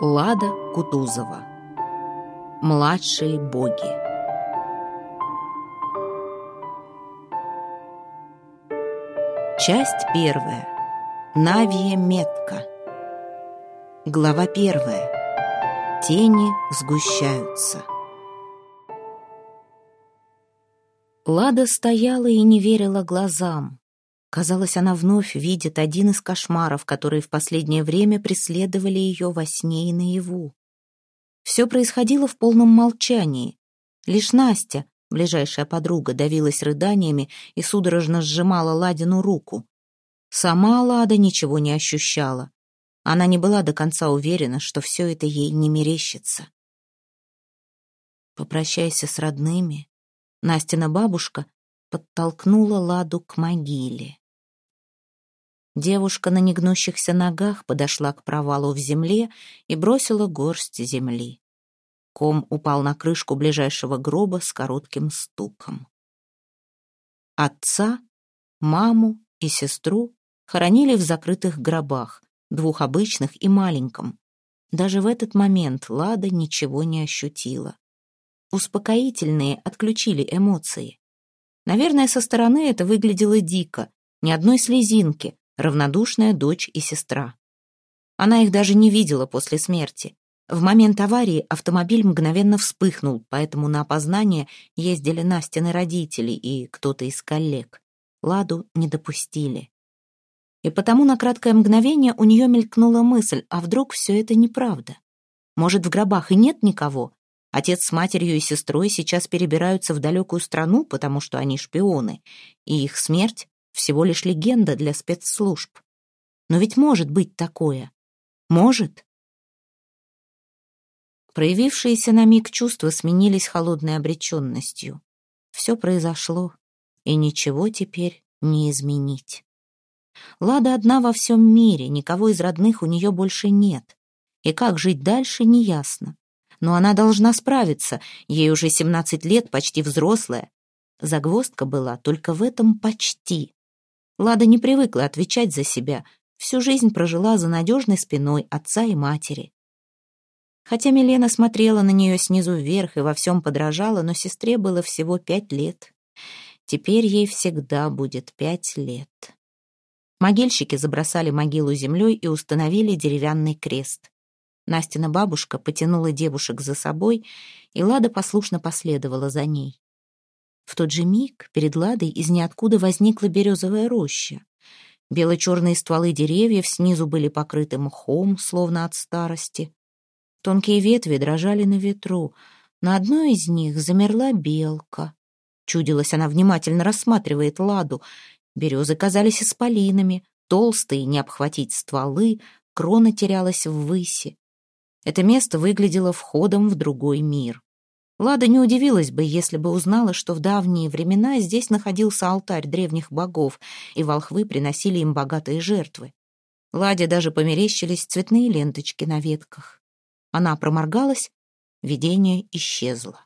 Лада Кутузова. Младшие боги. Часть первая. Навия метка. Глава первая. Тени сгущаются. Лада стояла и не верила глазам. Казалось, она вновь видит один из кошмаров, которые в последнее время преследовали ее во сне и наяву. Все происходило в полном молчании. Лишь Настя, ближайшая подруга, давилась рыданиями и судорожно сжимала Ладину руку. Сама Лада ничего не ощущала. Она не была до конца уверена, что все это ей не мерещится. «Попрощайся с родными». Настина бабушка подтолкнула Ладу к могиле. Девушка на негнущихся ногах подошла к провалу в земле и бросила горсть земли. Ком упал на крышку ближайшего гроба с коротким стуком. Отца, маму и сестру хоронили в закрытых гробах, двух обычных и маленьком. Даже в этот момент Лада ничего не ощутила. Успокоительные отключили эмоции. Наверное, со стороны это выглядело дико, ни одной слезинки, равнодушная дочь и сестра. Она их даже не видела после смерти. В момент аварии автомобиль мгновенно вспыхнул, поэтому на опознание ездили Настины родители и кто-то из коллег. Ладу не допустили. И потому на краткое мгновение у нее мелькнула мысль, а вдруг все это неправда? Может, в гробах и нет никого? Отец с матерью и сестрой сейчас перебираются в далекую страну, потому что они шпионы, и их смерть всего лишь легенда для спецслужб. Но ведь может быть такое. Может. Проявившиеся на миг чувства сменились холодной обреченностью. Все произошло, и ничего теперь не изменить. Лада одна во всем мире, никого из родных у нее больше нет. И как жить дальше, неясно. Но она должна справиться, ей уже 17 лет, почти взрослая. Загвоздка была только в этом «почти». Лада не привыкла отвечать за себя, всю жизнь прожила за надежной спиной отца и матери. Хотя Милена смотрела на нее снизу вверх и во всем подражала, но сестре было всего пять лет. Теперь ей всегда будет пять лет. Могильщики забросали могилу землей и установили деревянный крест. Настина бабушка потянула девушек за собой, и Лада послушно последовала за ней. В тот же миг перед Ладой из ниоткуда возникла березовая роща. Бело-черные стволы деревьев снизу были покрыты мхом, словно от старости. Тонкие ветви дрожали на ветру. На одной из них замерла белка. Чудилась она внимательно рассматривает ладу. Березы казались исполинами, толстые, не обхватить стволы, крона терялась ввыси. Это место выглядело входом в другой мир. Лада не удивилась бы, если бы узнала, что в давние времена здесь находился алтарь древних богов, и волхвы приносили им богатые жертвы. Ладе даже померещились цветные ленточки на ветках. Она проморгалась, видение исчезло.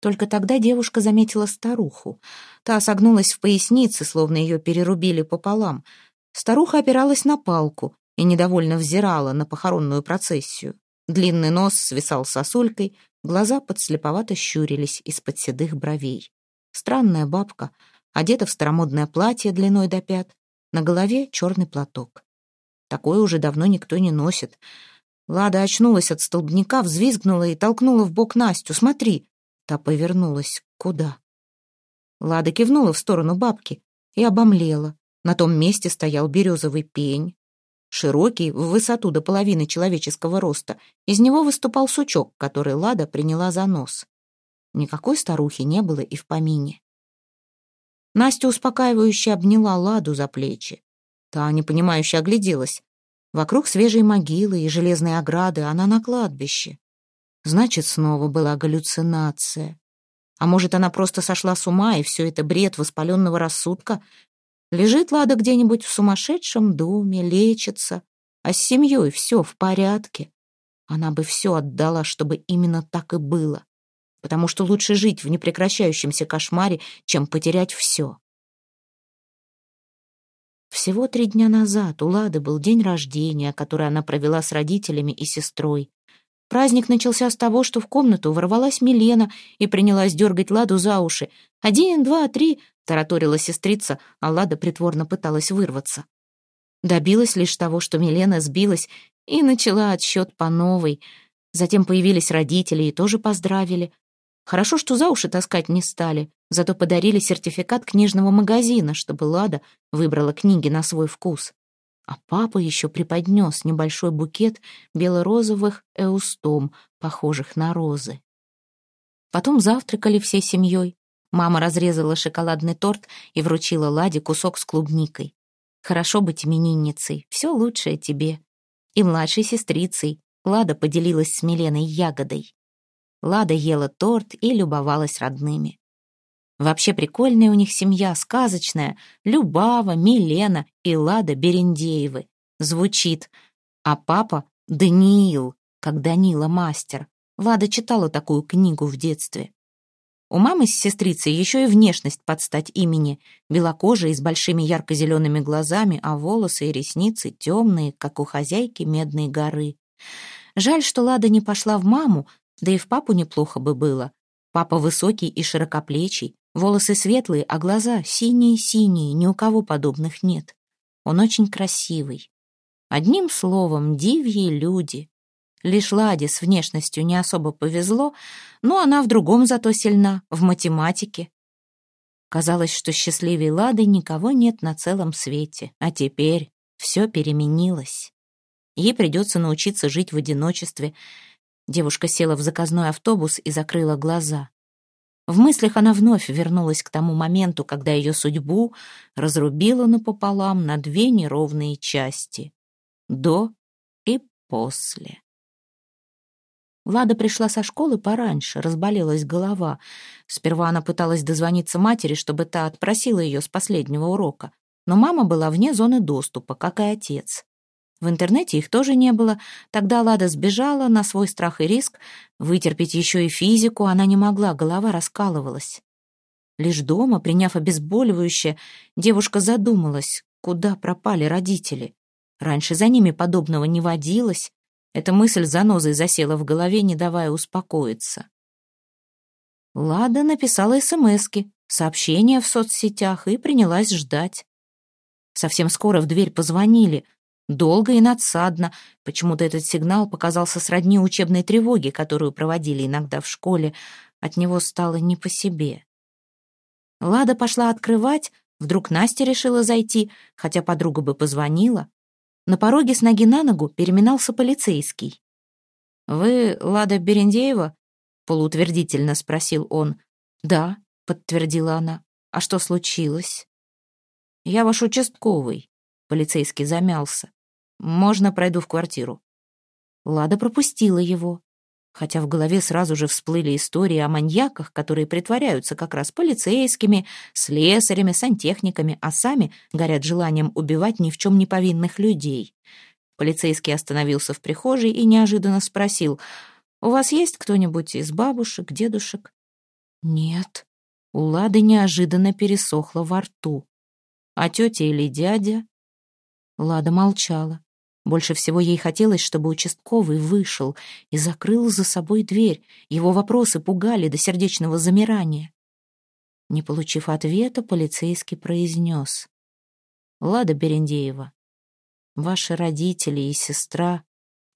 Только тогда девушка заметила старуху. Та согнулась в пояснице, словно ее перерубили пополам. Старуха опиралась на палку и недовольно взирала на похоронную процессию. Длинный нос свисал сосулькой, Глаза подслеповато щурились из-под седых бровей. Странная бабка, одета в старомодное платье длиной до пят, на голове черный платок. Такое уже давно никто не носит. Лада очнулась от столбняка, взвизгнула и толкнула в бок Настю. «Смотри!» Та повернулась. «Куда?» Лада кивнула в сторону бабки и обомлела. На том месте стоял березовый пень, широкий, в высоту до половины человеческого роста. Из него выступал сучок, который Лада приняла за нос. Никакой старухи не было и в помине. Настя успокаивающе обняла Ладу за плечи. Та, непонимающе, огляделась. Вокруг свежей могилы и железной ограды, она на кладбище. Значит, снова была галлюцинация. А может, она просто сошла с ума, и все это бред воспаленного рассудка, Лежит Лада где-нибудь в сумасшедшем доме, лечится, а с семьей все в порядке. Она бы все отдала, чтобы именно так и было, потому что лучше жить в непрекращающемся кошмаре, чем потерять все. Всего три дня назад у Лады был день рождения, который она провела с родителями и сестрой. Праздник начался с того, что в комнату ворвалась Милена и принялась дергать Ладу за уши. «Один, два, три!» — тараторила сестрица, а Лада притворно пыталась вырваться. Добилась лишь того, что Милена сбилась и начала отсчет по новой. Затем появились родители и тоже поздравили. Хорошо, что за уши таскать не стали, зато подарили сертификат книжного магазина, чтобы Лада выбрала книги на свой вкус. А папа еще преподнес небольшой букет бело-розовых эустом, похожих на розы. Потом завтракали всей семьей. Мама разрезала шоколадный торт и вручила Ладе кусок с клубникой. Хорошо быть именинницей, все лучшее тебе. И младшей сестрицей. Лада поделилась с Миленой ягодой. Лада ела торт и любовалась родными. Вообще прикольная у них семья, сказочная. Любава, Милена и Лада Берендеевы. Звучит. А папа — Даниил, как Данила мастер. Лада читала такую книгу в детстве. У мамы с сестрицей еще и внешность под стать имени. Белокожая и с большими ярко-зелеными глазами, а волосы и ресницы темные, как у хозяйки Медной горы. Жаль, что Лада не пошла в маму, да и в папу неплохо бы было. Папа высокий и широкоплечий, волосы светлые, а глаза синие-синие, ни у кого подобных нет. Он очень красивый. Одним словом, дивьи люди. Лишь Ладе с внешностью не особо повезло, но она в другом зато сильна, в математике. Казалось, что счастливей Лады никого нет на целом свете, а теперь все переменилось. Ей придется научиться жить в одиночестве. Девушка села в заказной автобус и закрыла глаза. В мыслях она вновь вернулась к тому моменту, когда ее судьбу разрубила напополам на две неровные части — до и после. Лада пришла со школы пораньше, разболелась голова. Сперва она пыталась дозвониться матери, чтобы та отпросила ее с последнего урока. Но мама была вне зоны доступа, как и отец. В интернете их тоже не было. Тогда Лада сбежала на свой страх и риск. Вытерпеть еще и физику она не могла, голова раскалывалась. Лишь дома, приняв обезболивающее, девушка задумалась, куда пропали родители. Раньше за ними подобного не водилось. Эта мысль занозой засела в голове, не давая успокоиться. Лада написала СМСки, сообщения в соцсетях и принялась ждать. Совсем скоро в дверь позвонили. Долго и надсадно. Почему-то этот сигнал показался сродни учебной тревоге, которую проводили иногда в школе. От него стало не по себе. Лада пошла открывать, вдруг Настя решила зайти, хотя подруга бы позвонила. На пороге с ноги на ногу переминался полицейский. «Вы Лада Берендеева?» — полуутвердительно спросил он. «Да», — подтвердила она. «А что случилось?» «Я ваш участковый», — полицейский замялся. «Можно пройду в квартиру?» Лада пропустила его хотя в голове сразу же всплыли истории о маньяках, которые притворяются как раз полицейскими, слесарями, сантехниками, а сами горят желанием убивать ни в чем не повинных людей. Полицейский остановился в прихожей и неожиданно спросил, «У вас есть кто-нибудь из бабушек, дедушек?» «Нет». У Лады неожиданно пересохло во рту. «А тетя или дядя?» Лада молчала. Больше всего ей хотелось, чтобы участковый вышел и закрыл за собой дверь. Его вопросы пугали до сердечного замирания. Не получив ответа, полицейский произнес. «Лада Берендеева, ваши родители и сестра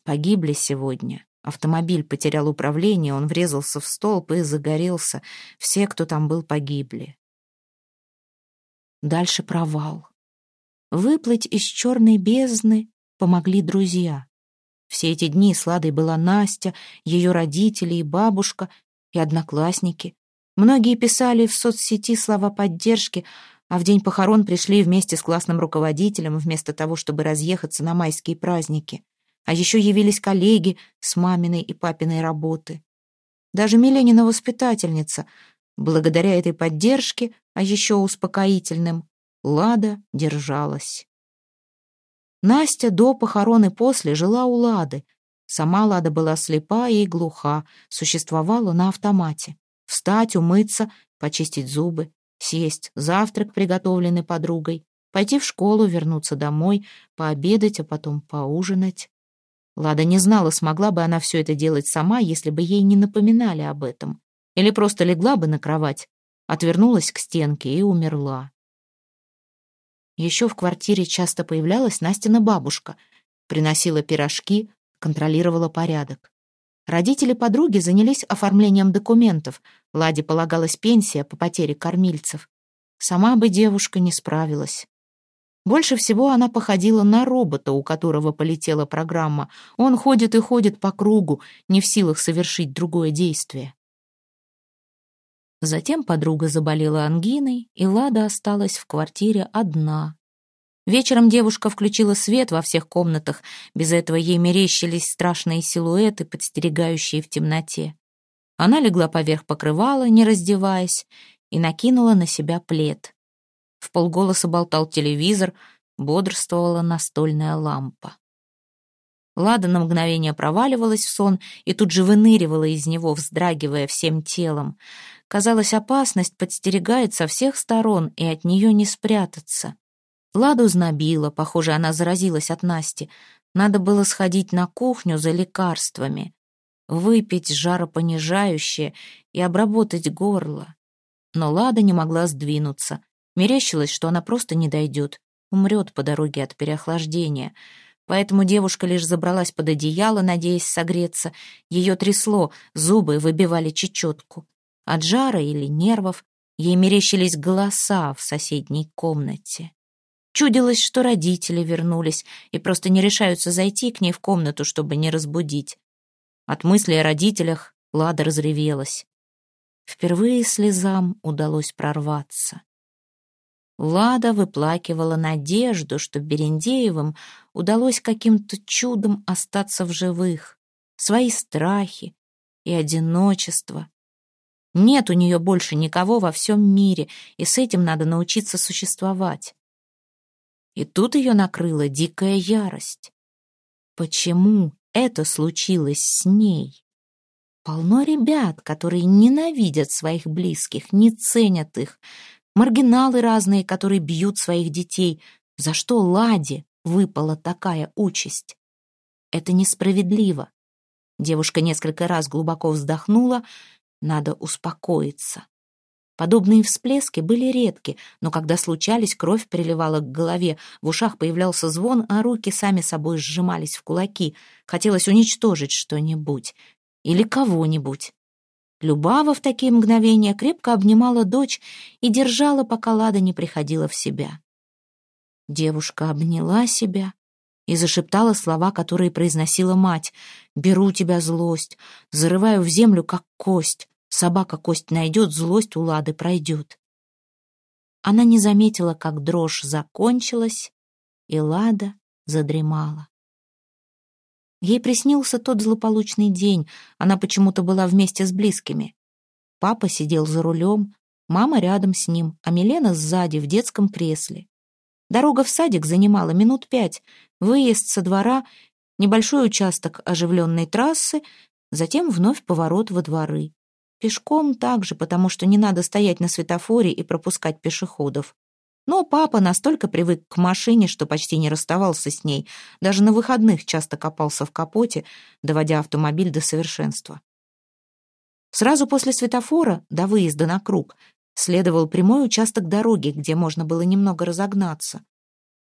погибли сегодня. Автомобиль потерял управление, он врезался в столб и загорелся. Все, кто там был, погибли. Дальше провал. Выплыть из черной бездны помогли друзья. Все эти дни с Ладой была Настя, ее родители и бабушка, и одноклассники. Многие писали в соцсети слова поддержки, а в день похорон пришли вместе с классным руководителем, вместо того, чтобы разъехаться на майские праздники. А еще явились коллеги с маминой и папиной работы. Даже Миленина воспитательница. Благодаря этой поддержке, а еще успокоительным, Лада держалась. Настя до похорон и после жила у Лады. Сама Лада была слепа и глуха, существовала на автомате. Встать, умыться, почистить зубы, съесть завтрак, приготовленный подругой, Пойти в школу, вернуться домой, пообедать, а потом поужинать. Лада не знала, смогла бы она все это делать сама, если бы ей не напоминали об этом. Или просто легла бы на кровать, отвернулась к стенке и умерла. Еще в квартире часто появлялась Настина бабушка, приносила пирожки, контролировала порядок. Родители подруги занялись оформлением документов. Ладе полагалась пенсия по потере кормильцев. Сама бы девушка не справилась. Больше всего она походила на робота, у которого полетела программа. Он ходит и ходит по кругу, не в силах совершить другое действие. Затем подруга заболела ангиной, и Лада осталась в квартире одна. Вечером девушка включила свет во всех комнатах, без этого ей мерещились страшные силуэты, подстерегающие в темноте. Она легла поверх покрывала, не раздеваясь, и накинула на себя плед. В полголоса болтал телевизор, бодрствовала настольная лампа. Лада на мгновение проваливалась в сон и тут же выныривала из него, вздрагивая всем телом. Казалось, опасность подстерегает со всех сторон, и от нее не спрятаться. Ладу знобила, похоже, она заразилась от Насти. Надо было сходить на кухню за лекарствами, выпить жаропонижающее и обработать горло. Но Лада не могла сдвинуться. Мерещилось, что она просто не дойдет, умрет по дороге от переохлаждения. Поэтому девушка лишь забралась под одеяло, надеясь согреться. Ее трясло, зубы выбивали чечетку. От жара или нервов ей мерещились голоса в соседней комнате. Чудилось, что родители вернулись и просто не решаются зайти к ней в комнату, чтобы не разбудить. От мысли о родителях Лада разревелась. Впервые слезам удалось прорваться. Лада выплакивала надежду, что Берендеевым удалось каким-то чудом остаться в живых, свои страхи и одиночество, нет у нее больше никого во всем мире, и с этим надо научиться существовать. И тут ее накрыла дикая ярость. Почему это случилось с ней? Полно ребят, которые ненавидят своих близких, не ценят их. Маргиналы разные, которые бьют своих детей. За что Ладе выпала такая участь? Это несправедливо. Девушка несколько раз глубоко вздохнула, надо успокоиться. Подобные всплески были редки, но когда случались, кровь переливала к голове, в ушах появлялся звон, а руки сами собой сжимались в кулаки. Хотелось уничтожить что-нибудь или кого-нибудь. Любава в такие мгновения крепко обнимала дочь и держала, пока Лада не приходила в себя. Девушка обняла себя и зашептала слова, которые произносила мать. «Беру тебя злость, зарываю в землю, как кость. Собака кость найдет, злость у Лады пройдет». Она не заметила, как дрожь закончилась, и Лада задремала. Ей приснился тот злополучный день, она почему-то была вместе с близкими. Папа сидел за рулем, мама рядом с ним, а Милена сзади, в детском кресле. Дорога в садик занимала минут пять, выезд со двора, небольшой участок оживленной трассы, затем вновь поворот во дворы. Пешком также, потому что не надо стоять на светофоре и пропускать пешеходов. Но папа настолько привык к машине, что почти не расставался с ней, даже на выходных часто копался в капоте, доводя автомобиль до совершенства. Сразу после светофора, до выезда на круг, следовал прямой участок дороги, где можно было немного разогнаться.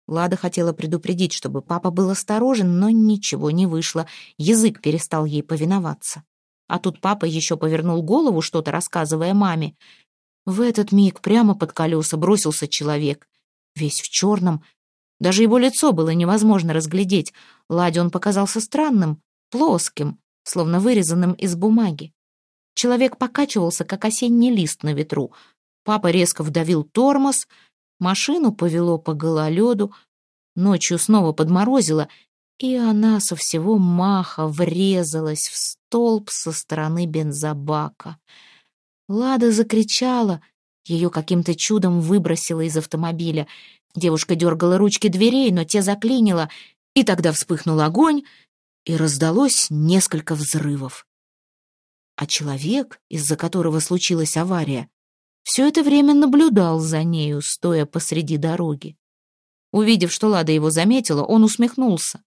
Лада хотела предупредить, чтобы папа был осторожен, но ничего не вышло, язык перестал ей повиноваться. А тут папа еще повернул голову, что-то рассказывая маме. В этот миг прямо под колеса бросился человек, весь в черном. Даже его лицо было невозможно разглядеть. Ладе он показался странным, плоским, словно вырезанным из бумаги. Человек покачивался, как осенний лист на ветру. Папа резко вдавил тормоз, машину повело по гололеду, ночью снова подморозило, и она со всего маха врезалась в столб со стороны бензобака. Лада закричала, ее каким-то чудом выбросило из автомобиля. Девушка дергала ручки дверей, но те заклинило, и тогда вспыхнул огонь, и раздалось несколько взрывов. А человек, из-за которого случилась авария, все это время наблюдал за нею, стоя посреди дороги. Увидев, что Лада его заметила, он усмехнулся.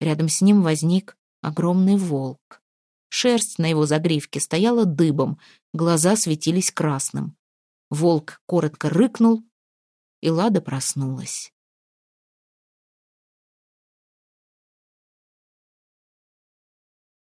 Рядом с ним возник огромный волк. Шерсть на его загривке стояла дыбом, глаза светились красным. Волк коротко рыкнул, и Лада проснулась.